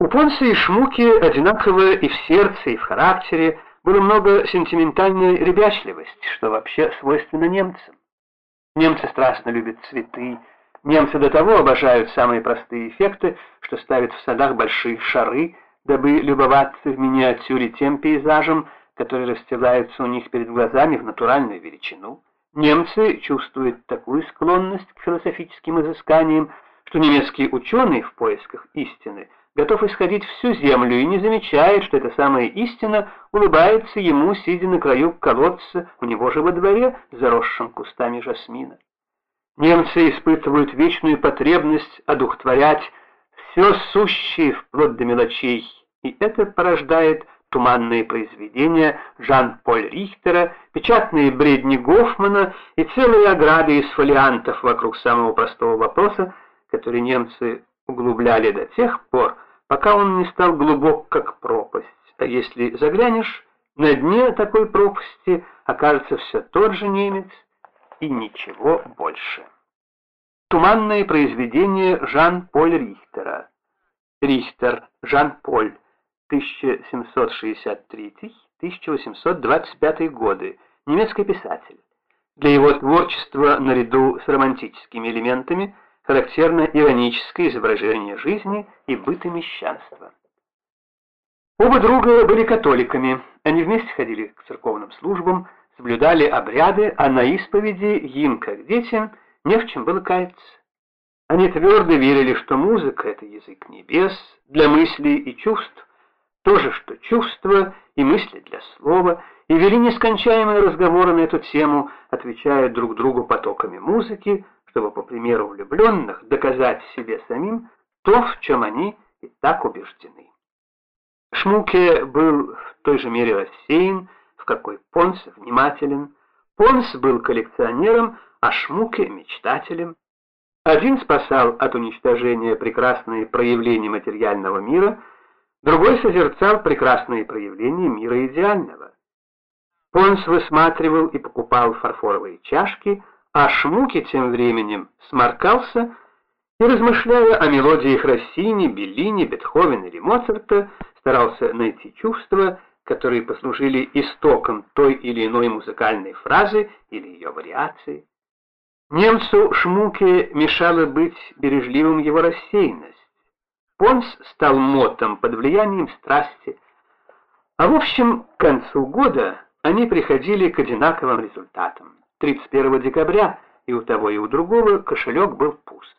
У Понса и Шмуки одинаково и в сердце, и в характере было много сентиментальной ребячливости, что вообще свойственно немцам. Немцы страстно любят цветы, немцы до того обожают самые простые эффекты, что ставят в садах большие шары, дабы любоваться в миниатюре тем пейзажем, который расстилается у них перед глазами в натуральную величину. Немцы чувствуют такую склонность к философическим изысканиям, что немецкие ученые в поисках истины готов исходить всю землю и не замечает, что эта самая истина улыбается ему, сидя на краю колодца у него же во дворе, заросшим кустами жасмина. Немцы испытывают вечную потребность одухотворять все сущее вплоть до мелочей, и это порождает туманные произведения Жан-Поль Рихтера, печатные бредни Гофмана и целые ограды из фолиантов вокруг самого простого вопроса, который немцы углубляли до тех пор, пока он не стал глубок, как пропасть. А если заглянешь, на дне такой пропасти окажется все тот же немец и ничего больше. Туманное произведение Жан-Поль Рихтера. Рихтер, Жан-Поль, 1763-1825 годы, немецкий писатель. Для его творчества, наряду с романтическими элементами, характерно ироническое изображение жизни и быта мещанства. Оба друга были католиками, они вместе ходили к церковным службам, соблюдали обряды, а на исповеди им, как детям, не в чем было каяться. Они твердо верили, что музыка — это язык небес для мыслей и чувств, то же, что чувства и мысли для слова, и вели нескончаемые разговоры на эту тему, отвечая друг другу потоками музыки, чтобы, по примеру влюбленных, доказать себе самим то, в чем они и так убеждены. Шмуке был в той же мере рассеян, в какой Понс внимателен. Понс был коллекционером, а Шмуке — мечтателем. Один спасал от уничтожения прекрасные проявления материального мира, другой созерцал прекрасные проявления мира идеального. Понс высматривал и покупал фарфоровые чашки — а Шмуки тем временем сморкался и, размышляя о мелодиях Россини, Беллини, Бетховена или Моцарта, старался найти чувства, которые послужили истоком той или иной музыкальной фразы или ее вариации. Немцу Шмуке мешала быть бережливым его рассеянность. Понс стал мотом под влиянием страсти, а в общем, к концу года они приходили к одинаковым результатам. 31 декабря и у того, и у другого кошелек был пуст.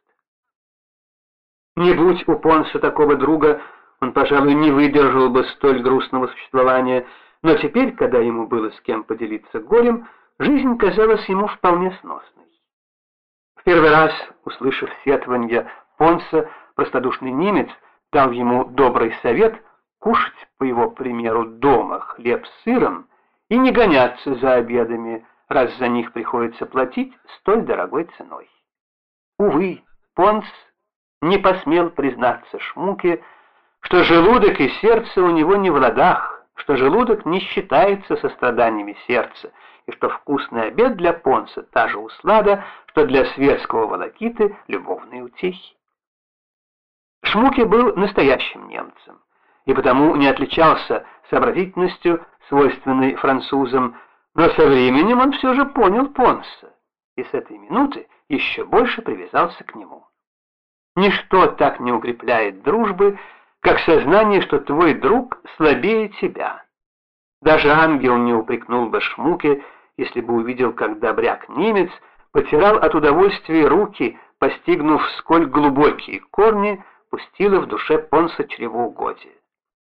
Не будь у Понса такого друга, он, пожалуй, не выдержал бы столь грустного существования, но теперь, когда ему было с кем поделиться горем, жизнь казалась ему вполне сносной. В первый раз, услышав сетванье Понса, простодушный немец дал ему добрый совет кушать, по его примеру, дома хлеб с сыром и не гоняться за обедами, раз за них приходится платить столь дорогой ценой. Увы, Понс не посмел признаться Шмуке, что желудок и сердце у него не в ладах, что желудок не считается со страданиями сердца, и что вкусный обед для Понса та же услада, что для светского волокиты любовные утехи. Шмуке был настоящим немцем, и потому не отличался сообразительностью, свойственной французам, но со временем он все же понял Понса, и с этой минуты еще больше привязался к нему. Ничто так не укрепляет дружбы, как сознание, что твой друг слабее тебя. Даже ангел не упрекнул бы Шмуке, если бы увидел, как добряк-немец потирал от удовольствия руки, постигнув, сколь глубокие корни пустило в душе Понса чревоугодие.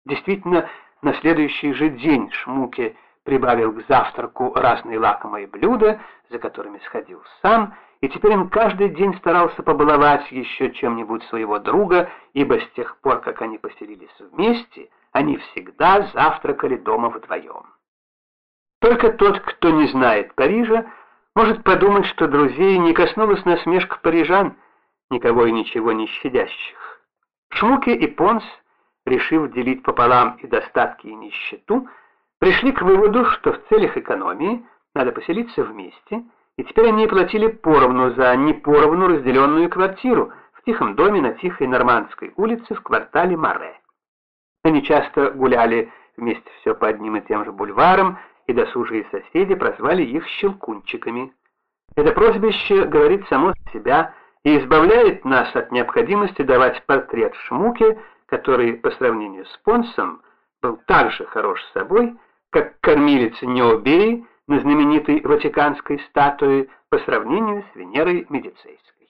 Действительно, на следующий же день Шмуке прибавил к завтраку разные лакомые блюда, за которыми сходил сам, и теперь он каждый день старался побаловать еще чем-нибудь своего друга, ибо с тех пор, как они поселились вместе, они всегда завтракали дома вдвоем. Только тот, кто не знает Парижа, может подумать, что друзей не коснулась насмешка парижан, никого и ничего не щадящих. Шмуке и Понс, решив делить пополам и достатки, и нищету, пришли к выводу, что в целях экономии надо поселиться вместе, и теперь они платили поровну за непоровну разделенную квартиру в тихом доме на тихой Нормандской улице в квартале Маре. Они часто гуляли вместе все по одним и тем же бульварам, и досужие соседи прозвали их «щелкунчиками». Это прозвище говорит само за себя и избавляет нас от необходимости давать портрет Шмуке, который по сравнению с Понсом был так же хорош собой, как кормилец Необеи на знаменитой ватиканской статуе по сравнению с Венерой Медицейской.